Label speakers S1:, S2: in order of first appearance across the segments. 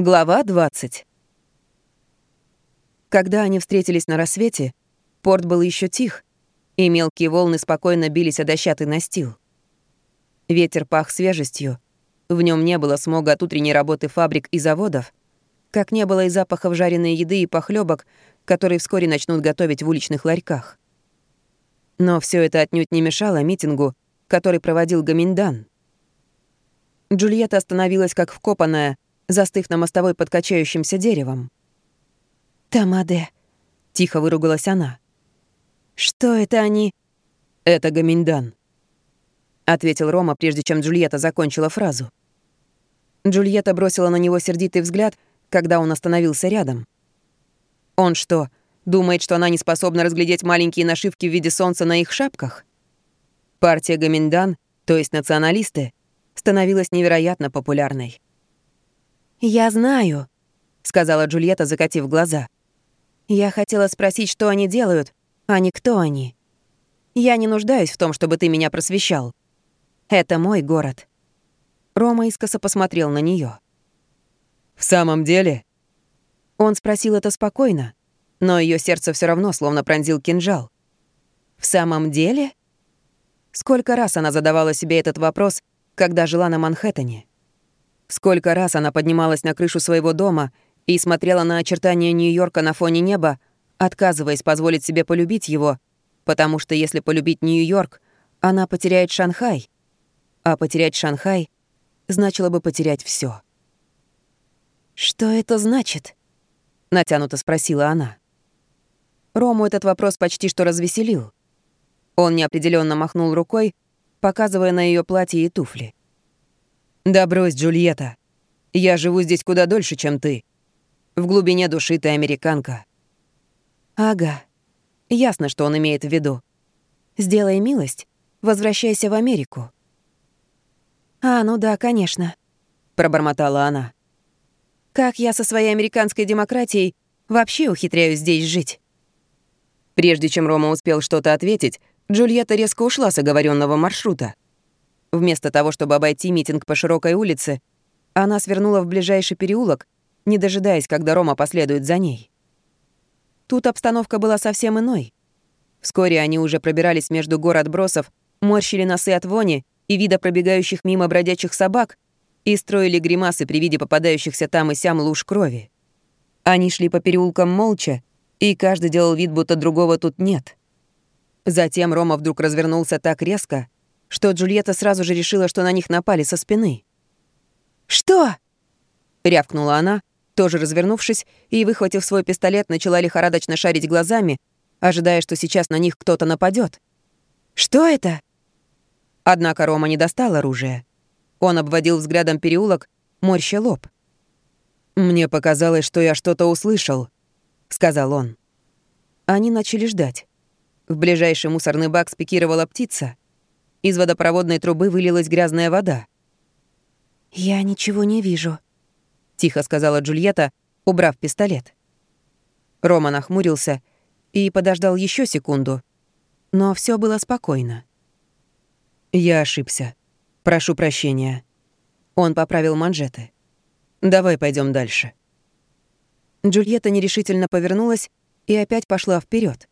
S1: Глава 20. Когда они встретились на рассвете, порт был еще тих, и мелкие волны спокойно бились о дощатый настил. Ветер пах свежестью, в нем не было смога от утренней работы фабрик и заводов, как не было и запахов жареной еды и похлебок, которые вскоре начнут готовить в уличных ларьках. Но все это отнюдь не мешало митингу, который проводил Гаминдан. Джульетта остановилась как вкопанная — застыв на мостовой под качающимся деревом.
S2: «Тамаде», —
S1: тихо выругалась она.
S2: «Что это они?»
S1: «Это Гаминдан», — ответил Рома, прежде чем Джульетта закончила фразу. Джульетта бросила на него сердитый взгляд, когда он остановился рядом. «Он что, думает, что она не способна разглядеть маленькие нашивки в виде солнца на их шапках?» Партия Гаминдан, то есть националисты, становилась невероятно популярной.
S2: «Я знаю», —
S1: сказала Джульетта, закатив глаза.
S2: «Я хотела спросить, что они делают, а не кто они. Я не нуждаюсь в том, чтобы ты меня просвещал. Это мой город».
S1: Рома искоса посмотрел на нее. «В самом деле?» Он спросил это спокойно, но ее сердце все равно словно пронзил кинжал. «В самом деле?» Сколько раз она задавала себе этот вопрос, когда жила на Манхэттене? Сколько раз она поднималась на крышу своего дома и смотрела на очертания Нью-Йорка на фоне неба, отказываясь позволить себе полюбить его, потому что если полюбить Нью-Йорк, она потеряет Шанхай, а потерять Шанхай значило бы потерять все.
S2: «Что это значит?»
S1: — натянуто спросила она. Рому этот вопрос почти что развеселил. Он неопределенно махнул рукой, показывая на ее платье и туфли. «Да брось, Джульетта. Я живу здесь куда дольше, чем ты. В глубине души ты американка».
S2: «Ага.
S1: Ясно, что он имеет в виду.
S2: Сделай милость, возвращайся в Америку».
S1: «А, ну да, конечно», — пробормотала она. «Как я со своей американской демократией вообще ухитряюсь здесь жить?» Прежде чем Рома успел что-то ответить, Джульетта резко ушла с оговоренного маршрута. Вместо того, чтобы обойти митинг по широкой улице, она свернула в ближайший переулок, не дожидаясь, когда Рома последует за ней. Тут обстановка была совсем иной. Вскоре они уже пробирались между гор отбросов, морщили носы от вони и вида пробегающих мимо бродячих собак и строили гримасы при виде попадающихся там и сям луж крови. Они шли по переулкам молча, и каждый делал вид, будто другого тут нет. Затем Рома вдруг развернулся так резко, что Джульетта сразу же решила, что на них напали со спины.
S2: «Что?»
S1: — рявкнула она, тоже развернувшись, и, выхватив свой пистолет, начала лихорадочно шарить глазами, ожидая, что сейчас на них кто-то нападет.
S2: «Что это?»
S1: Однако Рома не достал оружия. Он обводил взглядом переулок, морща лоб. «Мне показалось, что я что-то услышал», — сказал он. Они начали ждать. В ближайший мусорный бак спикировала птица — из водопроводной трубы вылилась грязная вода.
S2: «Я ничего не вижу», —
S1: тихо сказала Джульетта, убрав пистолет. Рома нахмурился и подождал еще секунду, но все было спокойно. «Я ошибся. Прошу прощения». Он поправил манжеты. «Давай пойдем дальше». Джульетта нерешительно повернулась и опять пошла вперед.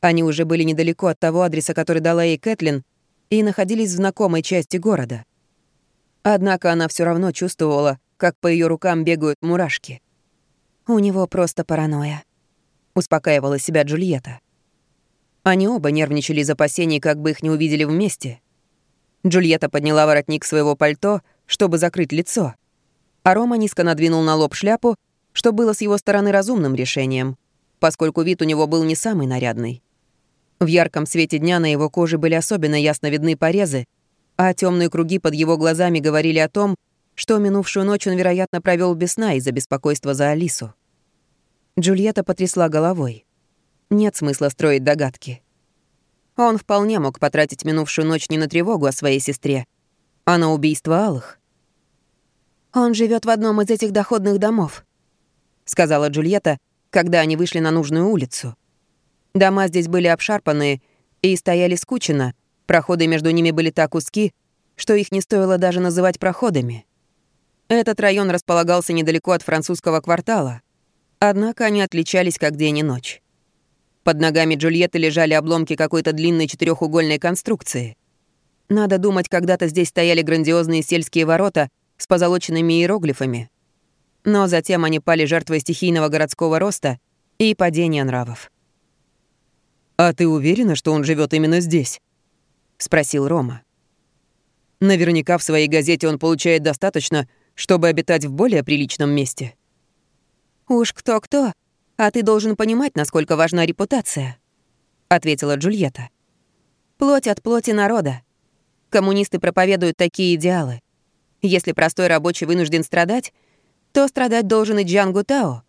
S1: Они уже были недалеко от того адреса, который дала ей Кэтлин, и находились в знакомой части города. Однако она все равно чувствовала, как по ее рукам бегают мурашки.
S2: «У него просто паранойя», —
S1: успокаивала себя Джульетта. Они оба нервничали из опасений, как бы их не увидели вместе. Джульетта подняла воротник своего пальто, чтобы закрыть лицо, а Рома низко надвинул на лоб шляпу, что было с его стороны разумным решением, поскольку вид у него был не самый нарядный. В ярком свете дня на его коже были особенно ясно видны порезы, а темные круги под его глазами говорили о том, что минувшую ночь он, вероятно, провел без сна из-за беспокойства за Алису. Джульетта потрясла головой. Нет смысла строить догадки. Он вполне мог потратить минувшую ночь не на тревогу о своей сестре, а на убийство Алых.
S2: «Он живет в одном из этих доходных домов», —
S1: сказала Джульетта, когда они вышли на нужную улицу. Дома здесь были обшарпанные и стояли скучно, проходы между ними были так узки, что их не стоило даже называть проходами. Этот район располагался недалеко от французского квартала, однако они отличались как день и ночь. Под ногами Джульетты лежали обломки какой-то длинной четырехугольной конструкции. Надо думать, когда-то здесь стояли грандиозные сельские ворота с позолоченными иероглифами. Но затем они пали жертвой стихийного городского роста и падения нравов. «А ты уверена, что он живет именно здесь?» — спросил Рома. «Наверняка в своей газете он получает достаточно, чтобы обитать в более приличном месте».
S2: «Уж кто-кто, а ты должен понимать, насколько важна репутация», — ответила Джульетта. «Плоть от плоти народа. Коммунисты проповедуют такие идеалы. Если простой рабочий вынужден страдать, то страдать должен и Джан Гутао.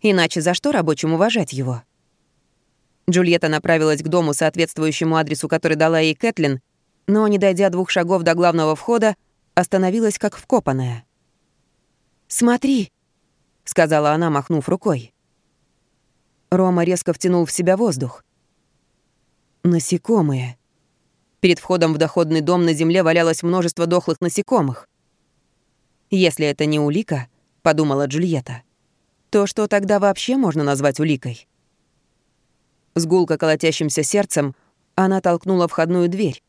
S2: Иначе за что рабочим уважать его?» Джульетта направилась к дому, соответствующему адресу, который дала ей Кэтлин, но, не дойдя двух шагов до главного входа, остановилась как вкопанная. «Смотри», — сказала она, махнув рукой. Рома резко втянул в себя воздух. Насекомые. Перед входом в доходный дом на земле валялось множество дохлых насекомых. «Если это не улика», — подумала Джульетта, «то что тогда вообще можно назвать уликой?» С гулко колотящимся сердцем она толкнула входную дверь.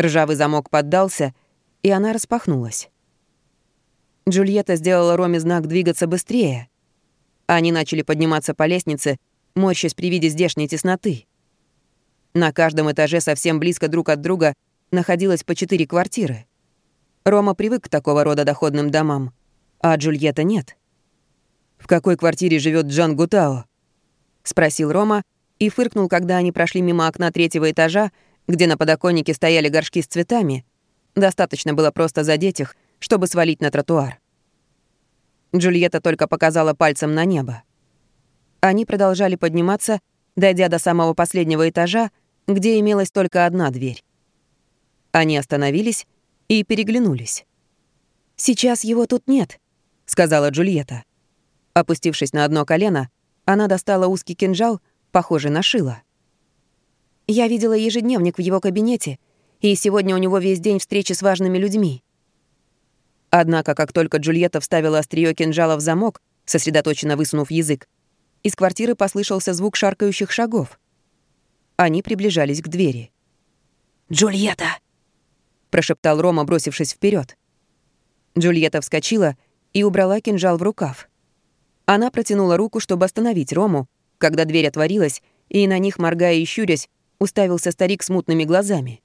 S2: Ржавый замок поддался, и она распахнулась. Джульетта сделала Роме знак двигаться быстрее. Они начали подниматься по лестнице, морщась при виде здешней тесноты. На каждом этаже совсем близко друг от друга находилось по четыре квартиры. Рома привык к такого рода доходным домам, а Джульетта нет. «В какой квартире живет Джан Гутао?» — спросил Рома, и фыркнул, когда они прошли мимо окна третьего этажа, где на подоконнике стояли горшки с цветами. Достаточно было просто задеть их, чтобы свалить на тротуар. Джульетта только показала пальцем на небо. Они продолжали подниматься, дойдя до самого последнего этажа, где имелась только одна дверь. Они остановились и переглянулись. «Сейчас его тут нет», — сказала Джульетта. Опустившись на одно колено, она достала узкий кинжал — похожий на шило. Я видела ежедневник в его кабинете, и сегодня у него весь день встречи с важными людьми. Однако, как только Джульетта вставила острие кинжала в замок, сосредоточенно высунув язык, из квартиры послышался звук шаркающих шагов. Они приближались к двери. «Джульетта!» — прошептал Рома, бросившись вперед. Джульетта вскочила и убрала кинжал в рукав. Она протянула руку, чтобы остановить Рому, когда дверь отворилась, и на них, моргая и щурясь, уставился старик с мутными глазами.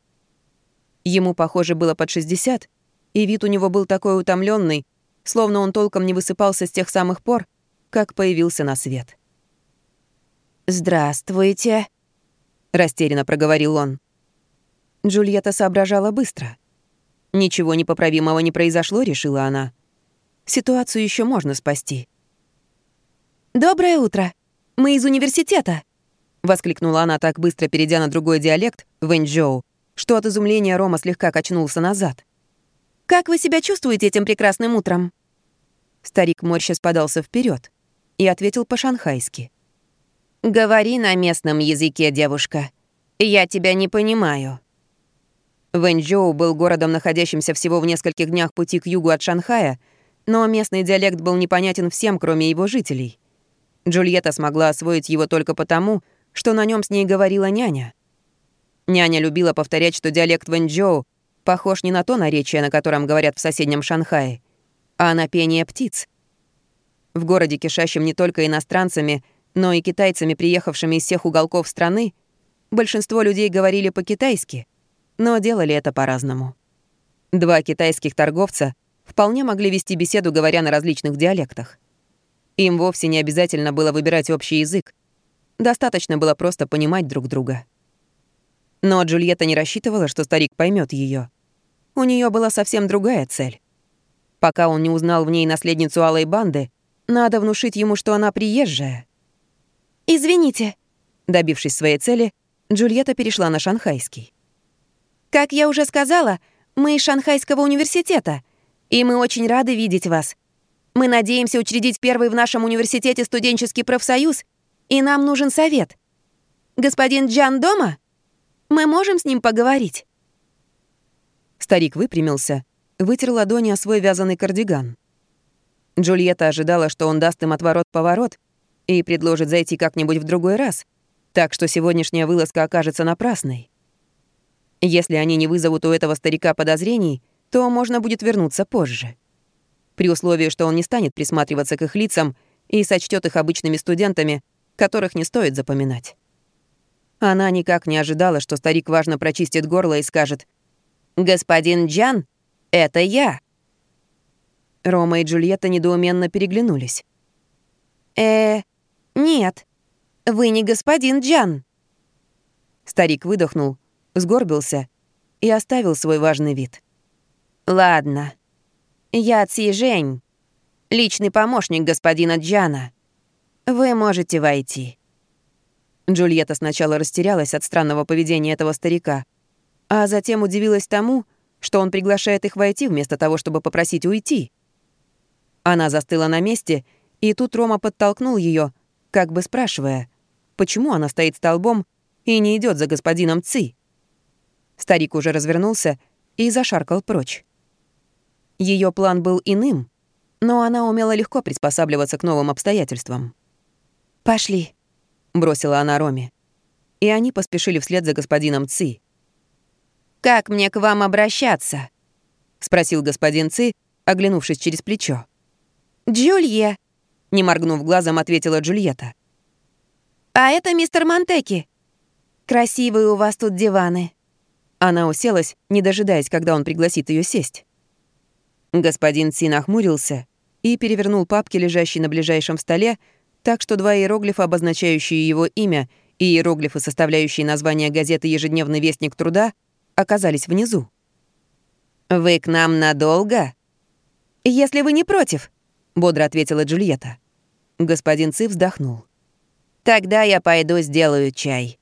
S2: Ему, похоже, было под 60, и вид у него был такой утомленный, словно он толком не высыпался с тех самых пор, как появился на свет. «Здравствуйте», — растерянно проговорил он. Джульетта соображала быстро. «Ничего непоправимого не произошло», — решила она. «Ситуацию еще можно спасти». «Доброе утро», мы из университета!» — воскликнула она так быстро, перейдя на другой диалект, Вэньчжоу, что от изумления Рома слегка качнулся назад. «Как вы себя чувствуете этим прекрасным утром?» Старик морща спадался вперед и ответил по-шанхайски. «Говори на местном языке, девушка. Я тебя не понимаю». Вэньчжоу был городом, находящимся всего в нескольких днях пути к югу от Шанхая, но местный диалект был непонятен всем, кроме его жителей. Джульетта смогла освоить его только потому, что на нем с ней говорила няня. Няня любила повторять, что диалект Вэньчжоу похож не на то наречие, на котором говорят в соседнем Шанхае, а на пение птиц. В городе, кишащем не только иностранцами, но и китайцами, приехавшими из всех уголков страны, большинство людей говорили по-китайски, но делали это по-разному. Два китайских торговца вполне могли вести беседу, говоря на различных диалектах. Им вовсе не обязательно было выбирать общий язык. Достаточно было просто понимать друг друга. Но Джульетта не рассчитывала, что старик поймет ее. У нее была совсем другая цель. Пока он не узнал в ней наследницу Алой Банды, надо внушить ему, что она приезжая. «Извините», — добившись своей цели, Джульетта перешла на шанхайский. «Как я уже сказала, мы из Шанхайского университета, и мы очень рады видеть вас. Мы надеемся учредить первый в нашем университете студенческий профсоюз, и нам нужен совет. Господин Джан дома? Мы можем с ним поговорить?» Старик выпрямился, вытер ладони о свой вязаный кардиган. Джульетта ожидала, что он даст им отворот-поворот и предложит зайти как-нибудь в другой раз, так что сегодняшняя вылазка окажется напрасной. Если они не вызовут у этого старика подозрений, то можно будет вернуться позже. При условии, что он не станет присматриваться к их лицам и сочтет их обычными студентами, которых не стоит запоминать. Она никак не ожидала, что старик важно прочистит горло и скажет «Господин Джан, это я!» Рома и Джульетта недоуменно переглянулись.
S1: «Э, нет, вы не господин Джан».
S2: Старик выдохнул, сгорбился и оставил свой важный вид.
S1: «Ладно, я Ци Жень, личный помощник господина Джана. Вы можете войти».
S2: Джульетта сначала растерялась от странного поведения этого старика, а затем удивилась тому, что он приглашает их войти вместо того, чтобы попросить уйти. Она застыла на месте, и тут Рома подтолкнул ее, как бы спрашивая, почему она стоит столбом и не идет за господином Ци. Старик уже развернулся и зашаркал прочь. Ее план был иным, но она умела легко приспосабливаться к новым обстоятельствам.
S1: «Пошли», —
S2: бросила она Роме. И они поспешили вслед за господином Ци.
S1: «Как мне к вам обращаться?»
S2: — спросил господин Ци, оглянувшись через плечо.
S1: «Джулье», —
S2: не моргнув глазом, ответила Джульетта.
S1: «А это мистер Монтеки. Красивые у вас тут диваны».
S2: Она уселась, не дожидаясь, когда он пригласит ее сесть. Господин Ци нахмурился и перевернул папки, лежащие на ближайшем столе, так что два иероглифа, обозначающие его имя, и иероглифы, составляющие название газеты «Ежедневный вестник труда», оказались внизу.
S1: «Вы к нам надолго?»
S2: «Если вы не против», — бодро ответила Джульетта. Господин Ци вздохнул.
S1: «Тогда я пойду сделаю чай».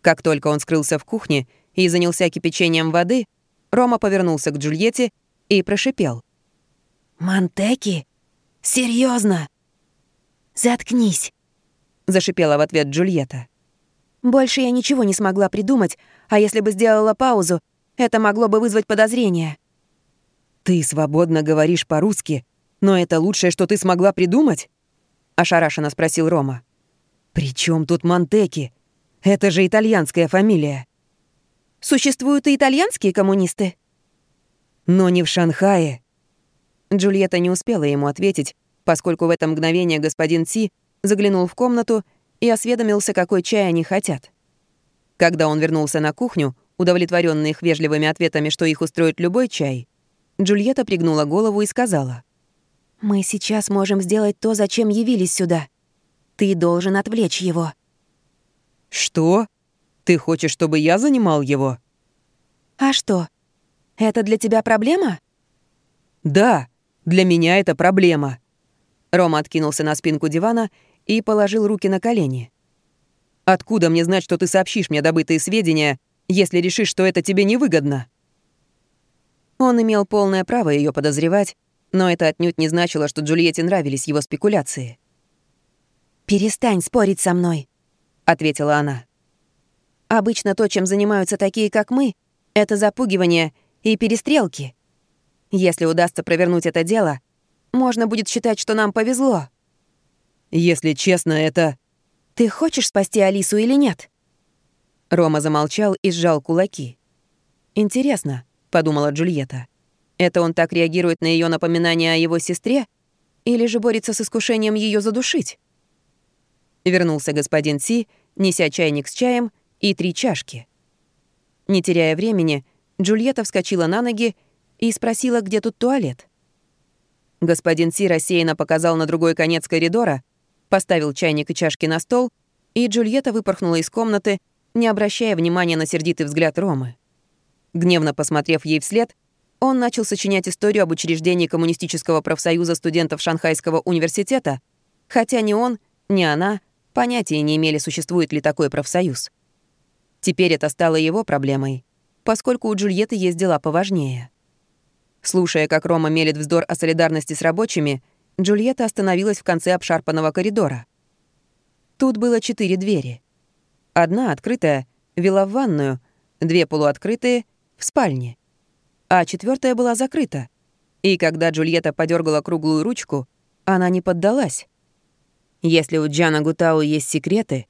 S2: Как только он скрылся в кухне и занялся кипячением воды, Рома повернулся к Джульетте и прошипел.
S1: «Монтеки? Серьезно? Заткнись!»
S2: — зашипела в ответ Джульетта.
S1: «Больше я ничего не смогла придумать, а если бы сделала паузу, это могло бы вызвать подозрения».
S2: «Ты свободно говоришь по-русски, но это лучшее, что ты смогла придумать?» — ошарашенно спросил Рома. «При чем тут Монтеки? Это же итальянская фамилия».
S1: «Существуют и итальянские коммунисты?»
S2: «Но не в Шанхае». Джульетта не успела ему ответить, поскольку в это мгновение господин Си заглянул в комнату и осведомился, какой чай они хотят. Когда он вернулся на кухню, удовлетворенный их вежливыми ответами, что их устроит любой чай, Джульетта пригнула голову и сказала.
S1: «Мы сейчас можем сделать то, зачем явились сюда. Ты должен отвлечь его».
S2: «Что? Ты хочешь, чтобы я занимал его?»
S1: «А что? Это для тебя проблема?»
S2: «Да, для меня это проблема». Рома откинулся на спинку дивана и положил руки на колени. «Откуда мне знать, что ты сообщишь мне добытые сведения, если решишь, что это тебе невыгодно?» Он имел полное право ее подозревать, но это отнюдь не значило, что Джульетте нравились его спекуляции.
S1: «Перестань спорить со мной», — ответила она. «Обычно то, чем занимаются такие, как мы, это запугивание и перестрелки. Если удастся провернуть это дело, можно будет считать, что нам повезло».
S2: «Если честно, это...»
S1: «Ты хочешь спасти Алису или нет?»
S2: Рома замолчал и сжал кулаки. «Интересно», — подумала Джульетта. «Это он так реагирует на ее напоминание о его сестре? Или же борется с искушением ее задушить?» Вернулся господин Си, неся чайник с чаем и три чашки. Не теряя времени, Джульетта вскочила на ноги и спросила, где тут туалет. Господин Си рассеянно показал на другой конец коридора, поставил чайник и чашки на стол, и Джульетта выпорхнула из комнаты, не обращая внимания на сердитый взгляд Ромы. Гневно посмотрев ей вслед, он начал сочинять историю об учреждении Коммунистического профсоюза студентов Шанхайского университета, хотя ни он, ни она понятия не имели, существует ли такой профсоюз. Теперь это стало его проблемой, поскольку у Джульетты есть дела поважнее. Слушая, как Рома мелет вздор о солидарности с рабочими, Джульетта остановилась в конце обшарпанного коридора. Тут было четыре двери. Одна, открытая, вела в ванную, две полуоткрытые — в спальне, а четвертая была закрыта. И когда Джульетта подергала круглую ручку, она не поддалась. Если у Джана Гутау есть секреты,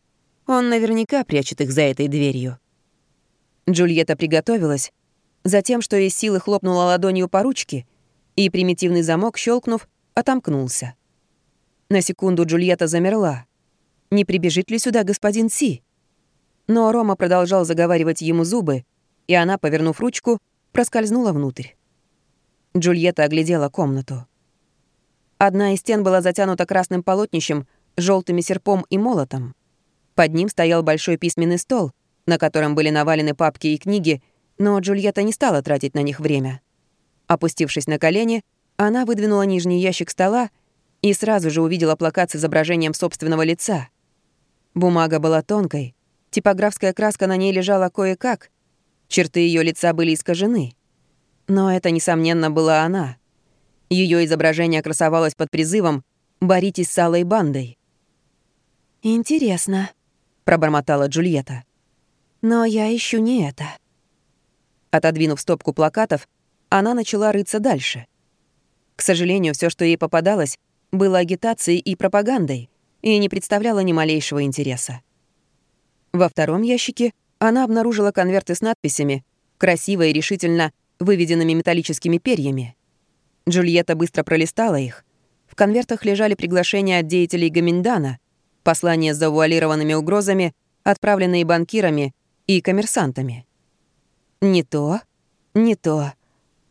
S2: он наверняка прячет их за этой дверью. Джульетта приготовилась, затем, что из силы хлопнула ладонью по ручке, и примитивный замок, щелкнув, отомкнулся. На секунду Джульетта замерла. Не прибежит ли сюда господин Си? Но Рома продолжал заговаривать ему зубы, и она, повернув ручку, проскользнула внутрь. Джульетта оглядела комнату. Одна из стен была затянута красным полотнищем, желтыми серпом и молотом. Под ним стоял большой письменный стол, на котором были навалены папки и книги, но Джульетта не стала тратить на них время. Опустившись на колени, она выдвинула нижний ящик стола и сразу же увидела плакат с изображением собственного лица. Бумага была тонкой, типографская краска на ней лежала кое-как, черты ее лица были искажены. Но это, несомненно, была она. Ее изображение красовалось под призывом «Боритесь с алой бандой».
S1: «Интересно», — пробормотала Джульетта. «Но я ищу не это».
S2: Отодвинув стопку плакатов, она начала рыться дальше. К сожалению, все, что ей попадалось, было агитацией и пропагандой и не представляло ни малейшего интереса. Во втором ящике она обнаружила конверты с надписями, красиво и решительно выведенными металлическими перьями. Джульетта быстро пролистала их. В конвертах лежали приглашения от деятелей Гаминдана, послания с завуалированными угрозами, отправленные банкирами и коммерсантами. Не то, не то.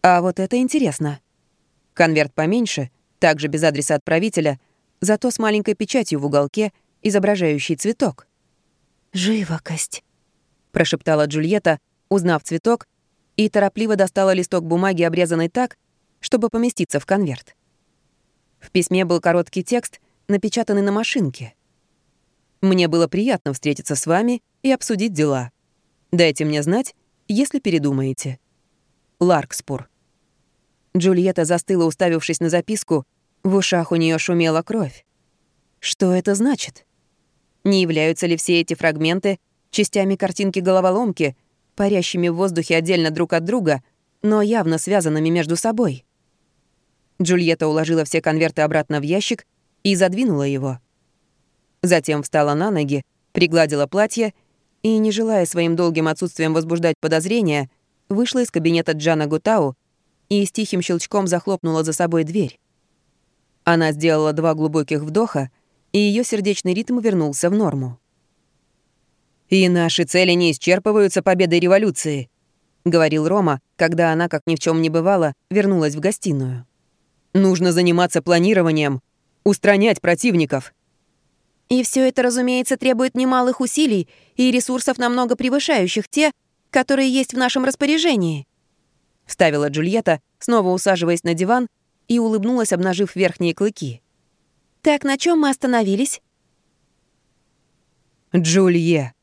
S2: А вот это интересно. Конверт поменьше, также без адреса отправителя, зато с маленькой печатью в уголке, изображающей цветок.
S1: «Живокость», —
S2: прошептала Джульетта, узнав цветок, и торопливо достала листок бумаги, обрезанный так, чтобы поместиться в конверт. В письме был короткий текст, напечатанный на машинке. «Мне было приятно встретиться с вами и обсудить дела. Дайте мне знать, если передумаете. Ларкспур». Джульетта застыла, уставившись на записку. В ушах у нее шумела кровь. Что это значит? Не являются ли все эти фрагменты частями картинки головоломки, парящими в воздухе отдельно друг от друга, но явно связанными между собой? Джульетта уложила все конверты обратно в ящик и задвинула его. Затем встала на ноги, пригладила платье и, не желая своим долгим отсутствием возбуждать подозрения, вышла из кабинета Джана Гутау и с тихим щелчком захлопнула за собой дверь. Она сделала два глубоких вдоха, и ее сердечный ритм вернулся в норму. «И наши цели не исчерпываются победой революции», — говорил Рома, когда она, как ни в чем не бывало, вернулась в гостиную. «Нужно заниматься планированием, устранять противников».
S1: «И все это, разумеется, требует немалых усилий и ресурсов, намного превышающих те, которые есть в нашем распоряжении», —
S2: вставила Джульетта, снова усаживаясь на диван и улыбнулась, обнажив верхние клыки.
S1: «Так на чем мы остановились?»
S2: «Джулье!»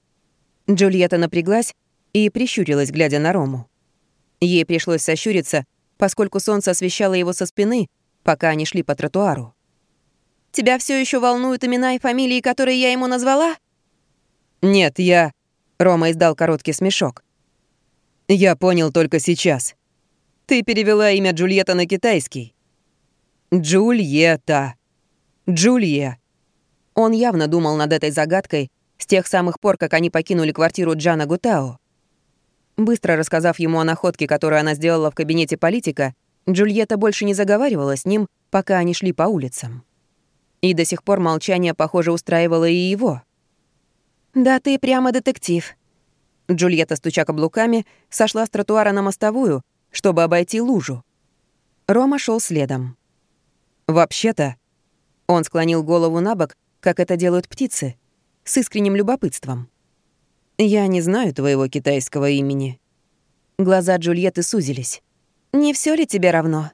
S2: Джульетта напряглась и прищурилась, глядя на Рому. Ей пришлось сощуриться, поскольку солнце освещало его со спины, пока они шли по тротуару.
S1: «Тебя все еще волнуют имена и фамилии, которые я ему назвала?»
S2: «Нет, я...» Рома издал короткий смешок. «Я понял только сейчас. Ты перевела имя Джульетта на китайский. Джульетта. Джулье. Он явно думал над этой загадкой с тех самых пор, как они покинули квартиру Джана Гутао. Быстро рассказав ему о находке, которую она сделала в кабинете политика, Джульетта больше не заговаривала с ним, пока они шли по улицам. И до сих пор молчание, похоже, устраивало и его.
S1: «Да ты прямо детектив».
S2: Джульетта, стуча каблуками, сошла с тротуара на мостовую, чтобы обойти лужу. Рома шел следом. «Вообще-то...» Он склонил голову на бок, как это делают птицы, с искренним любопытством. «Я не знаю твоего китайского имени». Глаза Джульетты сузились.
S1: «Не все ли тебе равно?»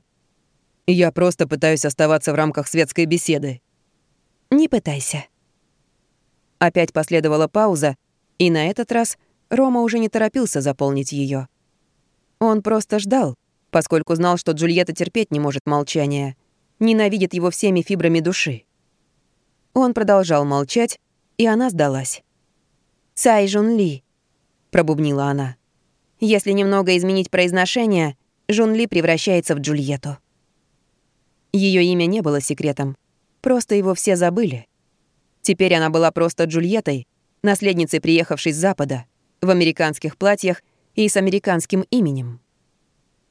S2: «Я просто пытаюсь оставаться в рамках светской беседы».
S1: «Не пытайся».
S2: Опять последовала пауза, и на этот раз Рома уже не торопился заполнить ее. Он просто ждал, поскольку знал, что Джульетта терпеть не может молчания, ненавидит его всеми фибрами души. Он продолжал молчать, и она сдалась.
S1: «Цай Жун Ли», — пробубнила она. «Если немного изменить произношение, Жун Ли превращается в Джульетту».
S2: Ее имя не было секретом, просто его все забыли. Теперь она была просто Джульеттой, наследницей, приехавшей с Запада, в американских платьях и с американским именем.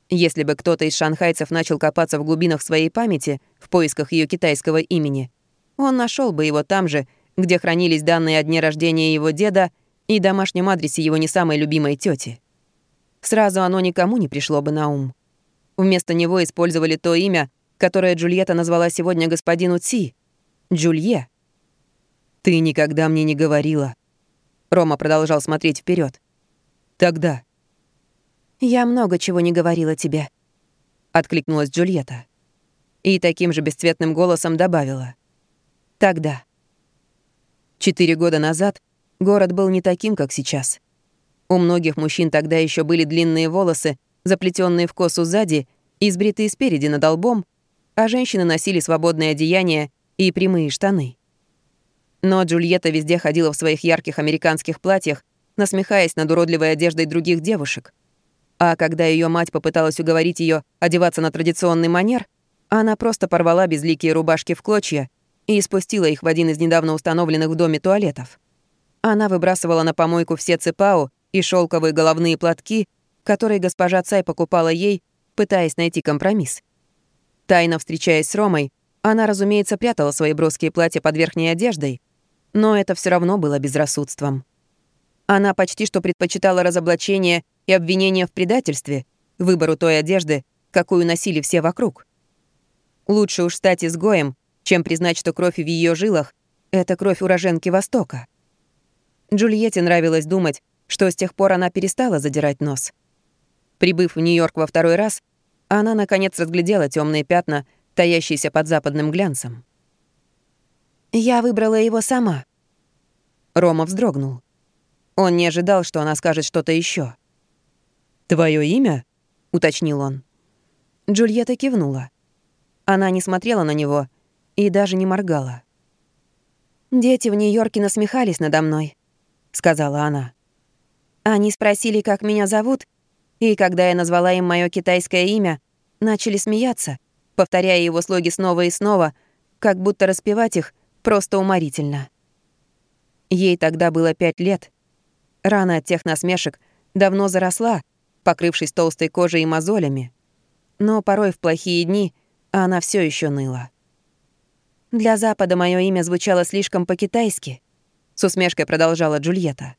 S2: Если бы кто-то из шанхайцев начал копаться в глубинах своей памяти в поисках ее китайского имени, он нашел бы его там же, где хранились данные о дне рождения его деда и домашнем адресе его не самой любимой тети. Сразу оно никому не пришло бы на ум. Вместо него использовали то имя, которое Джульетта назвала сегодня господину Ци — Джулье. «Ты никогда мне не говорила». Рома продолжал смотреть вперед. «Тогда».
S1: «Я много чего не говорила тебе», — откликнулась Джульетта.
S2: И таким же бесцветным голосом добавила. «Тогда». Четыре года назад город был не таким, как сейчас. У многих мужчин тогда еще были длинные волосы, заплетенные в косу сзади и сбритые спереди над лбом, а женщины носили свободное одеяние и прямые штаны. Но Джульетта везде ходила в своих ярких американских платьях, насмехаясь над уродливой одеждой других девушек. А когда ее мать попыталась уговорить ее одеваться на традиционный манер, она просто порвала безликие рубашки в клочья и спустила их в один из недавно установленных в доме туалетов. Она выбрасывала на помойку все цепау и шелковые головные платки, которые госпожа Цай покупала ей, пытаясь найти компромисс. Тайно встречаясь с Ромой, она, разумеется, прятала свои броские платья под верхней одеждой, но это все равно было безрассудством. Она почти что предпочитала разоблачение и обвинение в предательстве выбору той одежды, какую носили все вокруг. Лучше уж стать изгоем, чем признать, что кровь в ее жилах — это кровь уроженки Востока. Джульетте нравилось думать, что с тех пор она перестала задирать нос. Прибыв в Нью-Йорк во второй раз, она, наконец, разглядела темные пятна, таящиеся под западным глянцем.
S1: «Я выбрала его сама».
S2: Рома вздрогнул. Он не ожидал, что она скажет что-то еще. «Твое имя?» — уточнил он. Джульетта кивнула. Она не смотрела на него и даже не моргала.
S1: «Дети в Нью-Йорке насмехались надо мной», — сказала она. «Они спросили, как меня зовут, и когда я назвала им мое китайское имя, начали смеяться, повторяя его слоги снова и снова, как будто распевать их — Просто уморительно. Ей тогда было пять лет. Рана от тех насмешек давно заросла, покрывшись толстой кожей и мозолями. Но порой в плохие дни она все еще ныла. «Для Запада мое имя звучало слишком по-китайски», — с усмешкой продолжала Джульетта.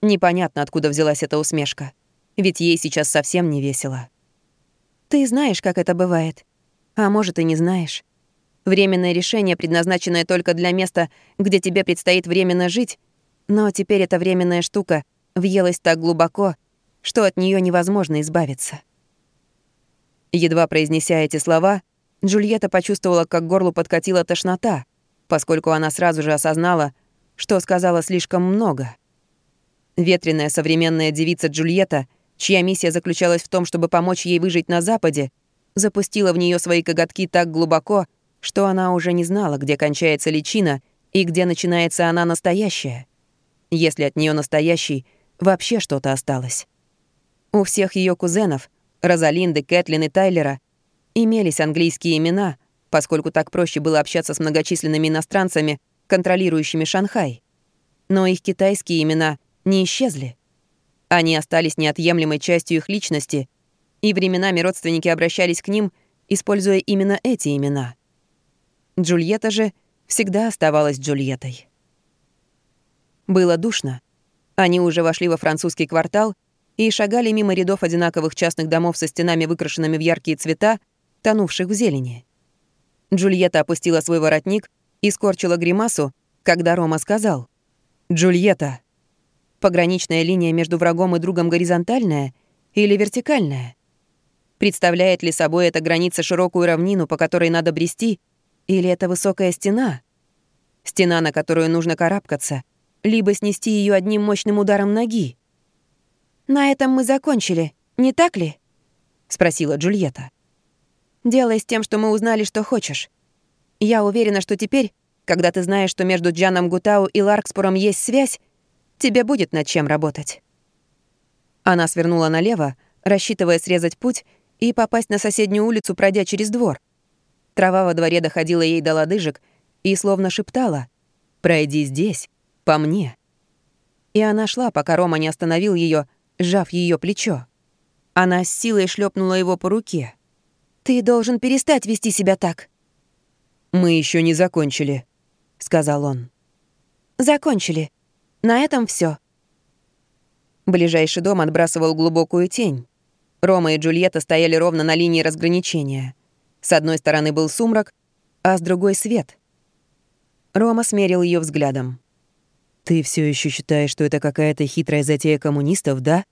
S1: Непонятно, откуда взялась эта усмешка, ведь ей сейчас совсем не весело. «Ты знаешь, как это бывает. А может, и не знаешь. Временное решение, предназначенное только для места, где тебе предстоит временно жить, но теперь эта временная штука въелась так глубоко, что от нее невозможно избавиться. Едва произнеся эти слова, Джульетта почувствовала, как горлу подкатила тошнота, поскольку она сразу же осознала, что сказала слишком много. Ветреная современная девица Джульетта, чья миссия заключалась в том, чтобы помочь ей выжить на Западе, запустила в нее свои коготки так глубоко, что она уже не знала, где кончается личина и где начинается она настоящая. Если от нее настоящий, вообще что-то осталось. У всех ее кузенов, Розалинды, Кэтлин и Тайлера, имелись английские имена, поскольку так проще было общаться с многочисленными иностранцами, контролирующими Шанхай. Но их китайские имена не исчезли. Они остались неотъемлемой частью их личности, и временами родственники обращались к ним, используя именно эти имена. Джульетта же всегда оставалась Джульеттой. Было душно. Они уже вошли во французский квартал и шагали мимо рядов одинаковых частных домов со стенами, выкрашенными в яркие цвета, тонувших в зелени. Джульетта опустила свой воротник и скорчила гримасу, когда Рома сказал «Джульетта, пограничная линия между врагом и другом горизонтальная или вертикальная? Представляет ли собой эта граница широкую равнину, по которой надо брести, или это высокая стена? Стена, на которую нужно карабкаться, либо снести ее одним мощным ударом ноги. «На этом мы закончили, не так ли?» — спросила Джульетта. «Делай с тем, что мы узнали, что хочешь. Я уверена, что теперь, когда ты знаешь, что между Джаном Гутау и Ларкспором есть связь, тебе будет над чем работать».
S2: Она свернула налево, рассчитывая срезать путь и попасть на соседнюю улицу, пройдя через двор. Трава во дворе доходила ей до лодыжек и словно шептала «Пройди здесь, по мне». И она шла, пока Рома не остановил ее, сжав ее плечо. Она с силой шлепнула его по руке.
S1: «Ты должен перестать вести себя так».
S2: «Мы еще не закончили», — сказал он.
S1: «Закончили. На этом все.
S2: Ближайший дом отбрасывал глубокую тень. Рома и Джульетта стояли ровно на линии разграничения. С одной стороны был сумрак, а с другой — свет. Рома смерил ее взглядом. «Ты все еще считаешь, что это какая-то хитрая затея коммунистов, да?»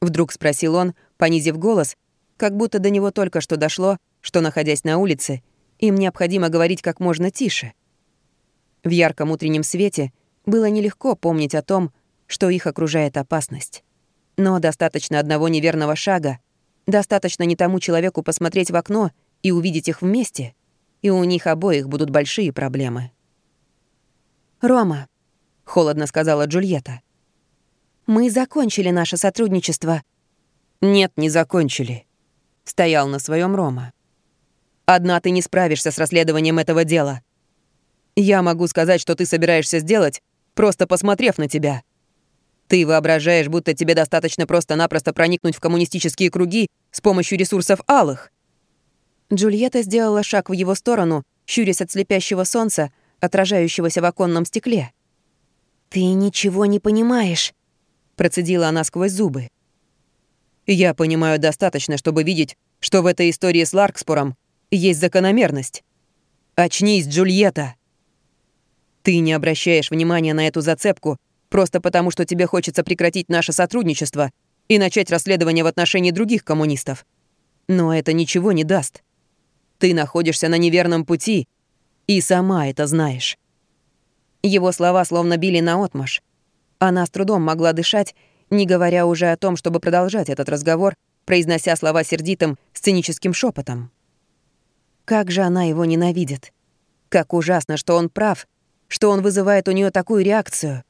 S2: Вдруг спросил он, понизив голос, как будто до него только что дошло, что, находясь на улице, им необходимо говорить как можно тише. В ярком утреннем свете было нелегко помнить о том, что их окружает опасность. Но достаточно одного неверного шага, достаточно не тому человеку посмотреть в окно и увидеть их вместе, и у них обоих будут большие проблемы.
S1: «Рома», —
S2: холодно сказала Джульетта, —
S1: «мы закончили наше сотрудничество».
S2: «Нет, не закончили», — стоял на своем Рома. «Одна ты не справишься с расследованием этого дела. Я могу сказать, что ты собираешься сделать, просто посмотрев на тебя. Ты воображаешь, будто тебе достаточно просто-напросто проникнуть в коммунистические круги с помощью ресурсов алых.
S1: Джульетта сделала шаг в его сторону, щурясь от слепящего солнца, отражающегося в оконном стекле. «Ты ничего не понимаешь», — процедила она сквозь зубы.
S2: «Я понимаю достаточно, чтобы видеть, что в этой истории с Ларкспором есть закономерность. Очнись, Джульетта!» Ты не обращаешь внимания на эту зацепку просто потому, что тебе хочется прекратить наше сотрудничество и начать расследование в отношении других коммунистов. Но это ничего не даст. Ты находишься на неверном пути, и сама это знаешь». Его слова словно били наотмашь. Она с трудом могла дышать, не говоря уже о том, чтобы продолжать этот разговор, произнося слова сердитым, сценическим шепотом. Как же она его ненавидит. Как ужасно, что он прав, что он вызывает у нее такую реакцию.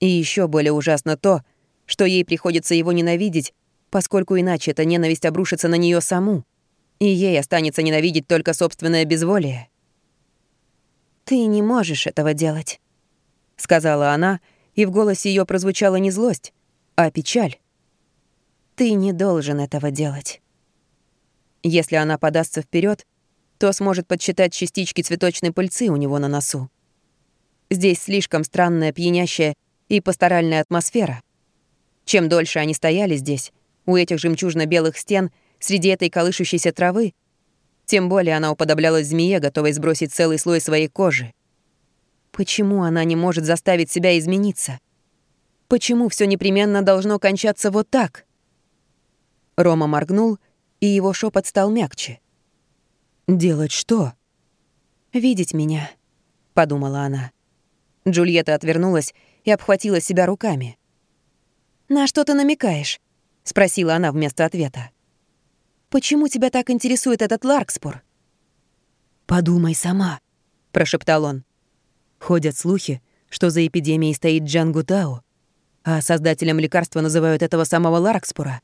S2: И еще более ужасно то, что ей приходится его ненавидеть, поскольку иначе эта ненависть обрушится на нее саму и ей останется ненавидеть только собственное безволие.
S1: «Ты не можешь этого делать», —
S2: сказала она, и в голосе ее прозвучала не злость, а печаль.
S1: «Ты не должен этого делать».
S2: Если она подастся вперед, то сможет подсчитать частички цветочной пыльцы у него на носу. Здесь слишком странная, пьянящая и пасторальная атмосфера. Чем дольше они стояли здесь, у этих жемчужно-белых стен — среди этой колышущейся травы, тем более она уподоблялась змее, готовой сбросить целый слой своей кожи. Почему она не может заставить себя измениться? Почему все непременно должно кончаться вот так? Рома моргнул, и его шепот стал мягче. «Делать что?»
S1: «Видеть меня», — подумала она.
S2: Джульетта отвернулась и обхватила себя руками.
S1: «На что ты намекаешь?»
S2: — спросила она вместо ответа.
S1: Почему тебя так интересует этот Ларкспор?»
S2: «Подумай сама», — прошептал он. Ходят слухи, что за эпидемией стоит Джан Гутао, а создателем лекарства называют этого самого Ларкспора.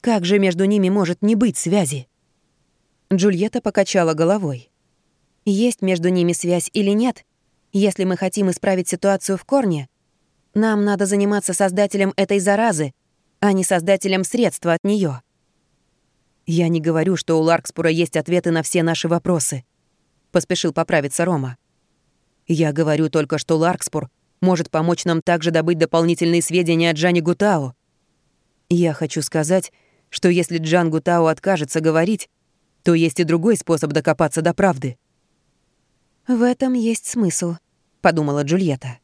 S2: Как же между ними может не быть связи? Джульетта покачала головой.
S1: Есть между ними связь или нет? Если мы хотим исправить ситуацию в корне, нам надо заниматься создателем этой заразы, а не создателем средства от нее.
S2: «Я не говорю, что у Ларкспура есть ответы на все наши вопросы», — поспешил поправиться Рома. «Я говорю только, что Ларкспур может помочь нам также добыть дополнительные сведения о Джане Гутао. Я хочу сказать, что если Джан Гутао откажется говорить, то есть и другой способ докопаться до правды».
S1: «В этом есть смысл», — подумала Джульетта.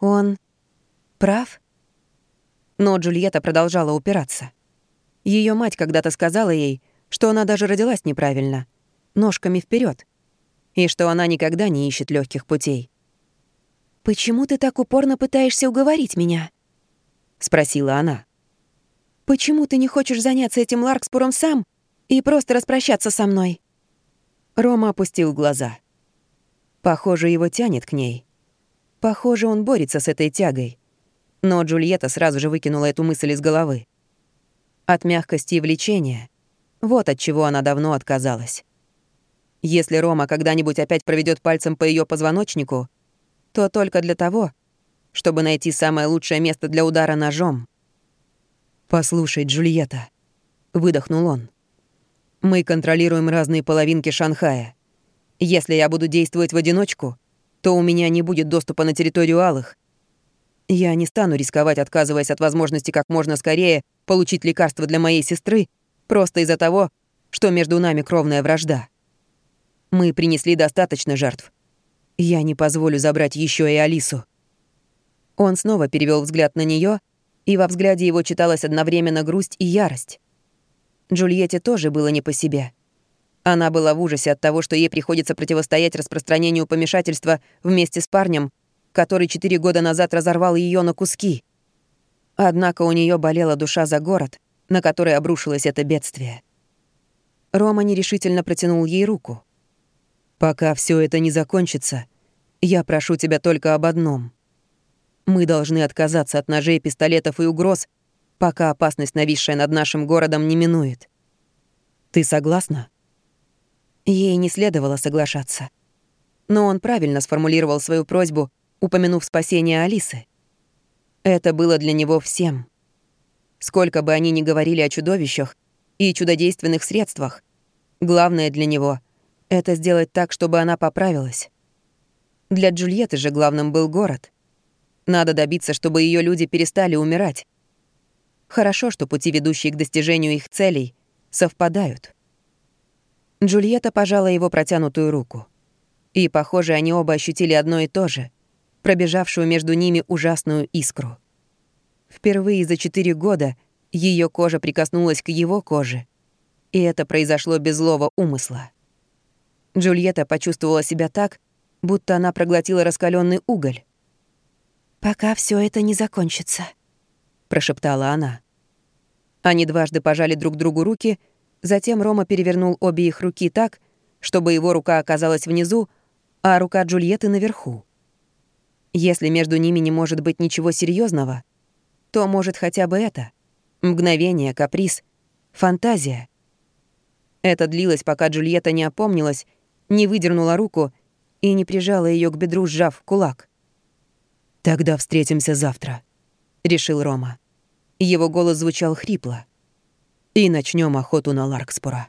S1: «Он прав?»
S2: Но Джульетта продолжала упираться. Ее мать когда-то сказала ей, что она даже родилась неправильно, ножками вперед, и что она никогда не ищет легких путей.
S1: «Почему ты так упорно пытаешься уговорить меня?»
S2: — спросила она.
S1: «Почему ты не хочешь заняться этим Ларкспуром сам и просто распрощаться со мной?»
S2: Рома опустил глаза. Похоже, его тянет к ней. Похоже, он борется с этой тягой. Но Джульетта сразу же выкинула эту мысль из головы. От мягкости и влечения. Вот от чего она давно отказалась. Если Рома когда-нибудь опять проведет пальцем по ее позвоночнику, то только для того, чтобы найти самое лучшее место для удара ножом. «Послушай, Джульетта», — выдохнул он, — «мы контролируем разные половинки Шанхая. Если я буду действовать в одиночку, то у меня не будет доступа на территорию Алых. Я не стану рисковать, отказываясь от возможности как можно скорее получить лекарство для моей сестры, просто из-за того, что между нами кровная вражда. Мы принесли достаточно жертв. Я не позволю забрать еще и Алису. Он снова перевел взгляд на нее, и во взгляде его читалась одновременно грусть и ярость. Джульетте тоже было не по себе. Она была в ужасе от того, что ей приходится противостоять распространению помешательства вместе с парнем, который четыре года назад разорвал ее на куски. Однако у нее болела душа за город, на который обрушилось это бедствие. Рома нерешительно протянул ей руку. Пока все это не закончится, я прошу тебя только об одном. Мы должны отказаться от ножей, пистолетов и угроз, пока опасность, нависшая над нашим городом, не минует. Ты согласна? Ей не следовало соглашаться. Но он правильно сформулировал свою просьбу, упомянув спасение Алисы. Это было для него всем. Сколько бы они ни говорили о чудовищах и чудодейственных средствах, главное для него это сделать так, чтобы она поправилась. Для Джульетты же главным был город. Надо добиться, чтобы ее люди перестали умирать. Хорошо, что пути, ведущие к достижению их целей, совпадают. Джульетта пожала его протянутую руку. И, похоже, они оба ощутили одно и то же, пробежавшую между ними ужасную искру. Впервые за четыре года ее кожа прикоснулась к его коже, и это произошло без злого умысла. Джульетта почувствовала себя так, будто она проглотила раскаленный уголь.
S1: «Пока все это не закончится», —
S2: прошептала она. Они дважды пожали друг другу руки, затем Рома перевернул обе их руки так, чтобы его рука оказалась внизу, а рука Джульетты наверху. Если между ними не может быть ничего серьезного, то может хотя бы это — мгновение, каприз, фантазия. Это длилось, пока Джульетта не опомнилась не выдернула руку и не прижала ее к бедру, сжав кулак. «Тогда встретимся завтра», — решил Рома. Его голос звучал хрипло. «И начнем охоту на Ларкспора».